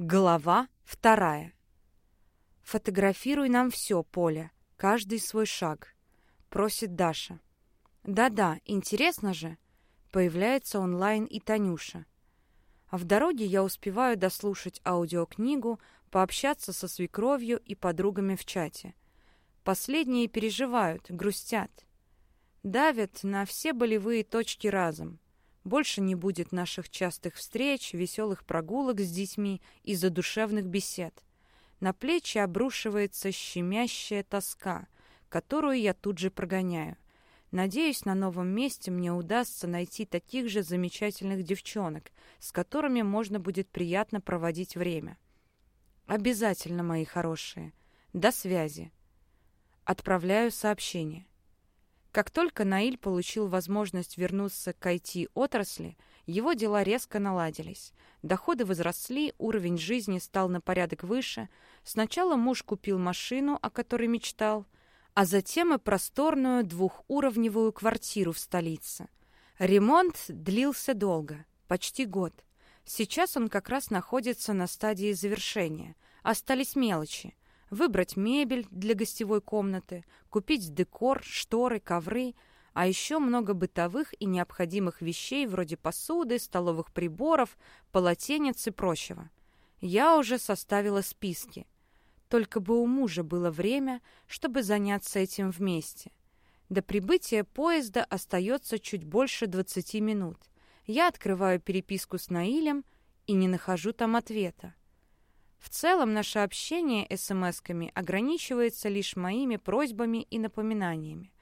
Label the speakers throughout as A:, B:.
A: Глава вторая. «Фотографируй нам все, Поля, каждый свой шаг», — просит Даша. «Да-да, интересно же». Появляется онлайн и Танюша. А в дороге я успеваю дослушать аудиокнигу, пообщаться со свекровью и подругами в чате. Последние переживают, грустят. Давят на все болевые точки разом — больше не будет наших частых встреч, веселых прогулок с детьми и задушевных бесед. На плечи обрушивается щемящая тоска, которую я тут же прогоняю. Надеюсь, на новом месте мне удастся найти таких же замечательных девчонок, с которыми можно будет приятно проводить время. Обязательно, мои хорошие. До связи. Отправляю сообщение. Как только Наиль получил возможность вернуться к IT-отрасли, его дела резко наладились. Доходы возросли, уровень жизни стал на порядок выше. Сначала муж купил машину, о которой мечтал, а затем и просторную двухуровневую квартиру в столице. Ремонт длился долго, почти год. Сейчас он как раз находится на стадии завершения. Остались мелочи выбрать мебель для гостевой комнаты, купить декор, шторы, ковры, а еще много бытовых и необходимых вещей вроде посуды, столовых приборов, полотенец и прочего. Я уже составила списки. Только бы у мужа было время, чтобы заняться этим вместе. До прибытия поезда остается чуть больше 20 минут. Я открываю переписку с Наилем и не нахожу там ответа. В целом наше общение смс-ками ограничивается лишь моими просьбами и напоминаниями.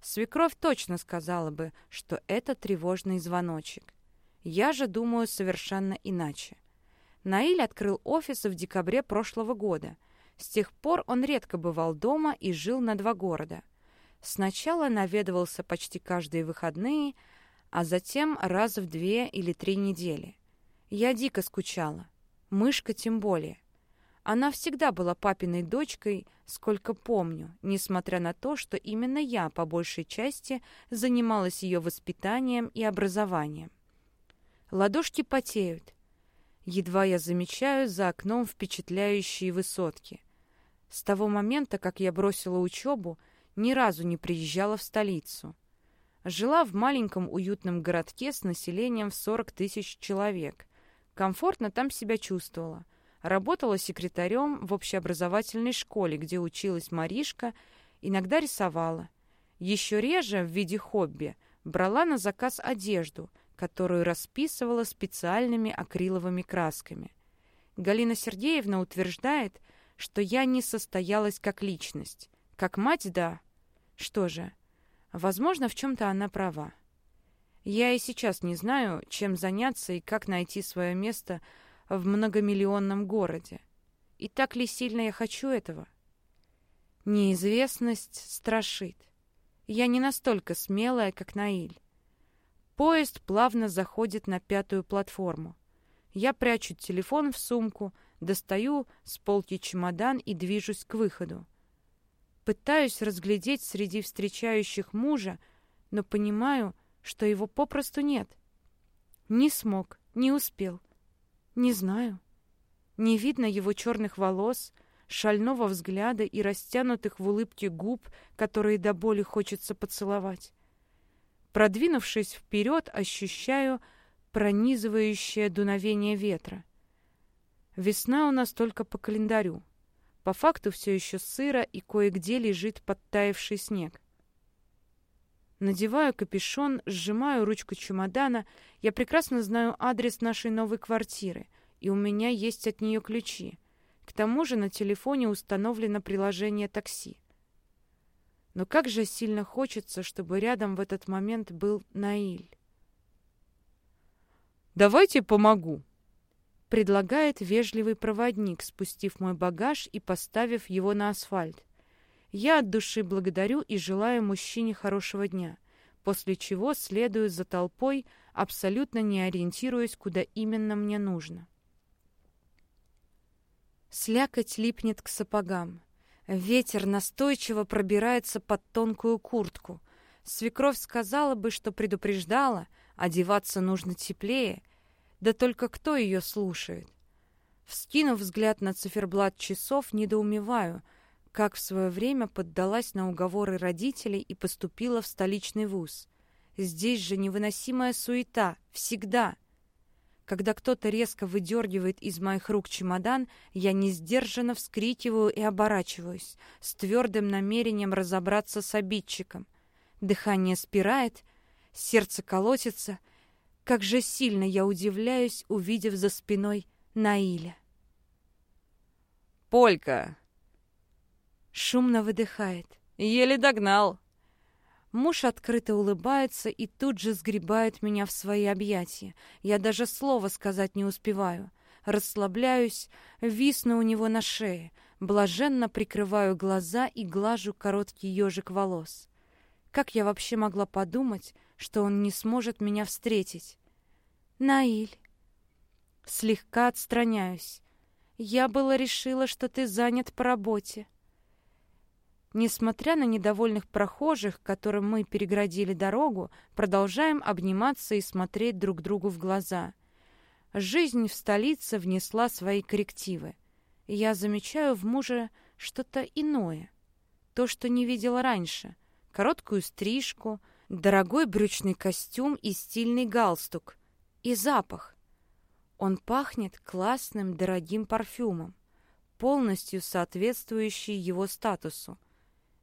A: Свекровь точно сказала бы, что это тревожный звоночек. Я же думаю совершенно иначе. Наиль открыл офис в декабре прошлого года. С тех пор он редко бывал дома и жил на два города. Сначала наведывался почти каждые выходные, а затем раз в две или три недели. Я дико скучала. Мышка тем более. Она всегда была папиной дочкой, сколько помню, несмотря на то, что именно я, по большей части, занималась ее воспитанием и образованием. Ладошки потеют. Едва я замечаю за окном впечатляющие высотки. С того момента, как я бросила учебу, ни разу не приезжала в столицу. Жила в маленьком уютном городке с населением в 40 тысяч человек. Комфортно там себя чувствовала — Работала секретарем в общеобразовательной школе, где училась Маришка, иногда рисовала. Еще реже, в виде хобби, брала на заказ одежду, которую расписывала специальными акриловыми красками. Галина Сергеевна утверждает, что я не состоялась как личность. Как мать, да. Что же, возможно, в чем-то она права. Я и сейчас не знаю, чем заняться и как найти свое место в многомиллионном городе. И так ли сильно я хочу этого? Неизвестность страшит. Я не настолько смелая, как Наиль. Поезд плавно заходит на пятую платформу. Я прячу телефон в сумку, достаю с полки чемодан и движусь к выходу. Пытаюсь разглядеть среди встречающих мужа, но понимаю, что его попросту нет. Не смог, не успел. Не знаю. Не видно его черных волос, шального взгляда и растянутых в улыбке губ, которые до боли хочется поцеловать. Продвинувшись вперед, ощущаю пронизывающее дуновение ветра. Весна у нас только по календарю. По факту все еще сыро и кое-где лежит подтаявший снег. Надеваю капюшон, сжимаю ручку чемодана. Я прекрасно знаю адрес нашей новой квартиры, и у меня есть от нее ключи. К тому же на телефоне установлено приложение такси. Но как же сильно хочется, чтобы рядом в этот момент был Наиль. «Давайте помогу», — предлагает вежливый проводник, спустив мой багаж и поставив его на асфальт. Я от души благодарю и желаю мужчине хорошего дня, после чего следую за толпой, абсолютно не ориентируясь, куда именно мне нужно. Слякоть липнет к сапогам. Ветер настойчиво пробирается под тонкую куртку. Свекровь сказала бы, что предупреждала, одеваться нужно теплее, да только кто ее слушает? Вскинув взгляд на циферблат часов, недоумеваю, как в свое время поддалась на уговоры родителей и поступила в столичный вуз. Здесь же невыносимая суета. Всегда. Когда кто-то резко выдергивает из моих рук чемодан, я несдержанно вскрикиваю и оборачиваюсь, с твердым намерением разобраться с обидчиком. Дыхание спирает, сердце колотится. Как же сильно я удивляюсь, увидев за спиной Наиля.
B: «Полька!»
A: Шумно выдыхает.
B: «Еле догнал!»
A: Муж открыто улыбается и тут же сгребает меня в свои объятия. Я даже слова сказать не успеваю. Расслабляюсь, висну у него на шее, блаженно прикрываю глаза и глажу короткий ежик волос. Как я вообще могла подумать, что он не сможет меня встретить? Наиль. Слегка отстраняюсь. Я было решила, что ты занят по работе. Несмотря на недовольных прохожих, которым мы переградили дорогу, продолжаем обниматься и смотреть друг другу в глаза. Жизнь в столице внесла свои коррективы. я замечаю в муже что-то иное. То, что не видела раньше. Короткую стрижку, дорогой брючный костюм и стильный галстук. И запах. Он пахнет классным дорогим парфюмом, полностью соответствующий его статусу.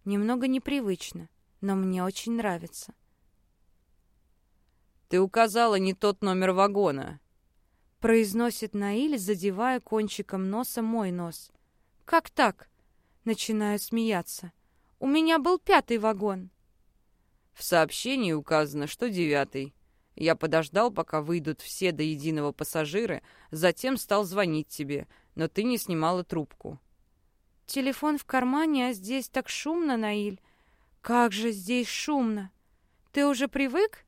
A: Немного непривычно, но мне очень нравится.
B: «Ты указала не тот номер вагона», —
A: произносит Наиль, задевая кончиком носа мой нос. «Как так?» — начинаю смеяться. «У меня был пятый вагон».
B: В сообщении указано, что девятый. Я подождал, пока выйдут все до единого пассажиры, затем стал звонить тебе, но ты не снимала трубку.
A: Телефон в кармане, а здесь так шумно, Наиль. Как же здесь шумно. Ты уже привык?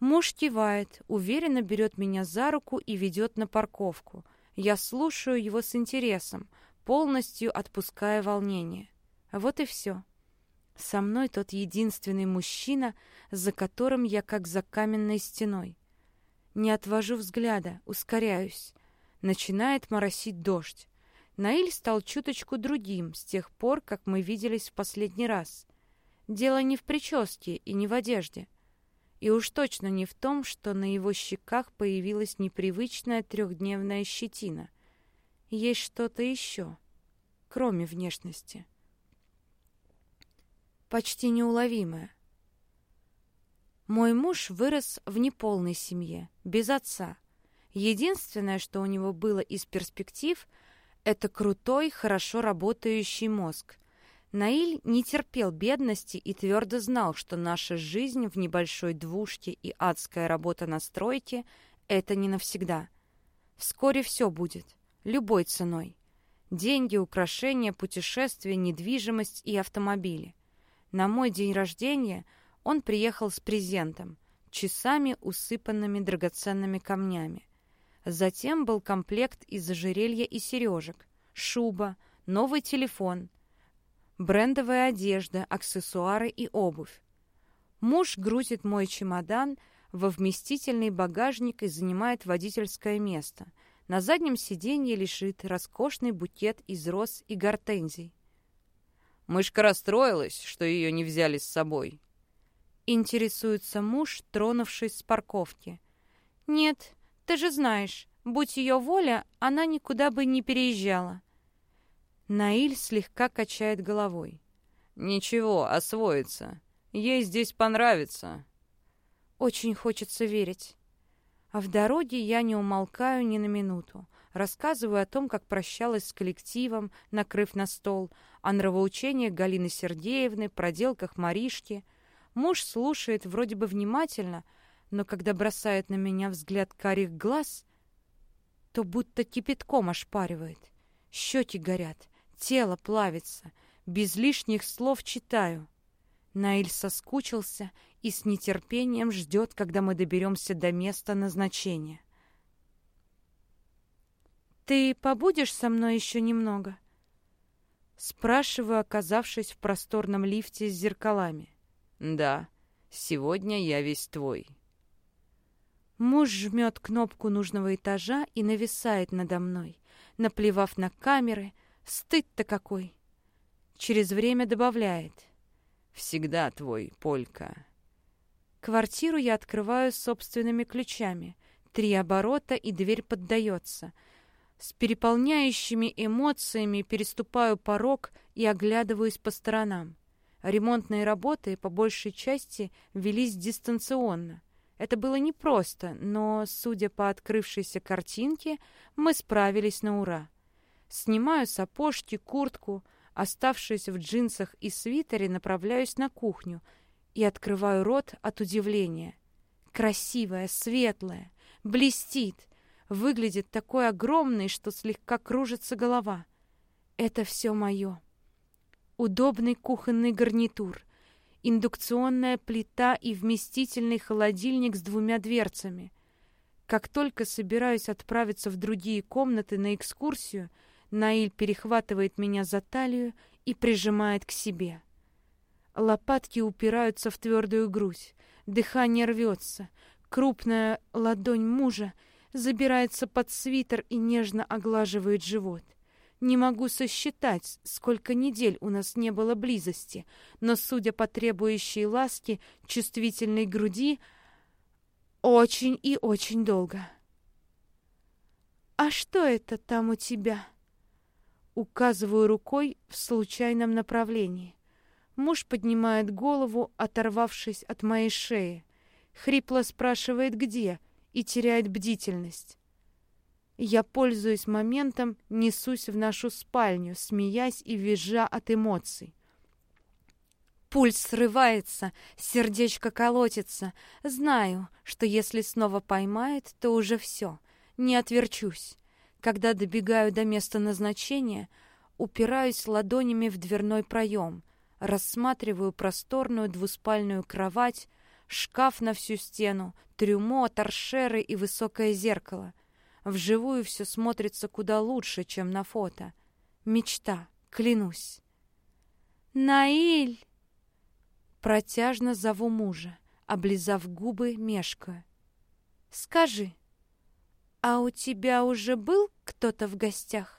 A: Муж кивает, уверенно берет меня за руку и ведет на парковку. Я слушаю его с интересом, полностью отпуская волнение. Вот и все. Со мной тот единственный мужчина, за которым я как за каменной стеной. Не отвожу взгляда, ускоряюсь. Начинает моросить дождь. Наиль стал чуточку другим с тех пор, как мы виделись в последний раз. Дело не в прическе и не в одежде. И уж точно не в том, что на его щеках появилась непривычная трехдневная щетина. Есть что-то еще, кроме внешности. Почти неуловимое. Мой муж вырос в неполной семье, без отца. Единственное, что у него было из перспектив — это крутой, хорошо работающий мозг. Наиль не терпел бедности и твердо знал, что наша жизнь в небольшой двушке и адская работа на стройке — это не навсегда. Вскоре все будет, любой ценой. Деньги, украшения, путешествия, недвижимость и автомобили. На мой день рождения он приехал с презентом, часами, усыпанными драгоценными камнями. Затем был комплект из ожерелья и сережек, шуба, новый телефон, брендовая одежда, аксессуары и обувь. Муж грузит мой чемодан во вместительный багажник и занимает водительское место. На заднем сиденье лежит роскошный букет из роз и гортензий.
B: Мышка расстроилась, что ее не взяли с собой.
A: Интересуется муж, тронувшись с парковки. «Нет, ты же знаешь, будь ее воля, она никуда бы не переезжала. Наиль слегка качает головой.
B: «Ничего, освоится. Ей здесь понравится».
A: Очень хочется верить. А в дороге я не умолкаю ни на минуту. Рассказываю о том, как прощалась с коллективом, накрыв на стол, о нравоучениях Галины Сергеевны, проделках Маришки. Муж слушает вроде бы внимательно, но когда бросает на меня взгляд карих глаз, то будто кипятком ошпаривает. Щеки горят, тело плавится. Без лишних слов читаю. Наиль соскучился и с нетерпением ждет, когда мы доберемся до места назначения. «Ты побудешь со мной еще немного?» Спрашиваю, оказавшись в просторном лифте с зеркалами.
B: «Да, сегодня я весь твой».
A: Муж жмет кнопку нужного этажа и нависает надо мной, наплевав на камеры. Стыд-то какой! Через время добавляет.
B: «Всегда твой, Полька».
A: Квартиру я открываю собственными ключами. Три оборота, и дверь поддается. С переполняющими эмоциями переступаю порог и оглядываюсь по сторонам. Ремонтные работы по большей части велись дистанционно. Это было непросто, но, судя по открывшейся картинке, мы справились на ура. Снимаю сапожки, куртку, оставшись в джинсах и свитере, направляюсь на кухню и открываю рот от удивления. Красивая, светлая, блестит, выглядит такой огромной, что слегка кружится голова. Это все мое удобный кухонный гарнитур, индукционная плита и вместительный холодильник с двумя дверцами. Как только собираюсь отправиться в другие комнаты на экскурсию, Наиль перехватывает меня за талию и прижимает к себе. Лопатки упираются в твердую грудь, дыхание рвется, крупная ладонь мужа забирается под свитер и нежно оглаживает живот. Не могу сосчитать, сколько недель у нас не было близости, но, судя по требующей ласки, чувствительной груди, очень и очень долго. «А что это там у тебя?» Указываю рукой в случайном направлении. Муж поднимает голову, оторвавшись от моей шеи. Хрипло спрашивает, где, и теряет бдительность. Я, пользуясь моментом, несусь в нашу спальню, смеясь и визжа от эмоций. Пульс срывается, сердечко колотится. Знаю, что если снова поймает, то уже все, не отверчусь. Когда добегаю до места назначения, упираюсь ладонями в дверной проем, рассматриваю просторную двуспальную кровать, шкаф на всю стену, трюмо, торшеры и высокое зеркало — Вживую все смотрится куда лучше, чем на фото. Мечта, клянусь. «Наиль!» Протяжно зову мужа, облизав губы, мешкаю. «Скажи, а у тебя уже был кто-то в гостях?»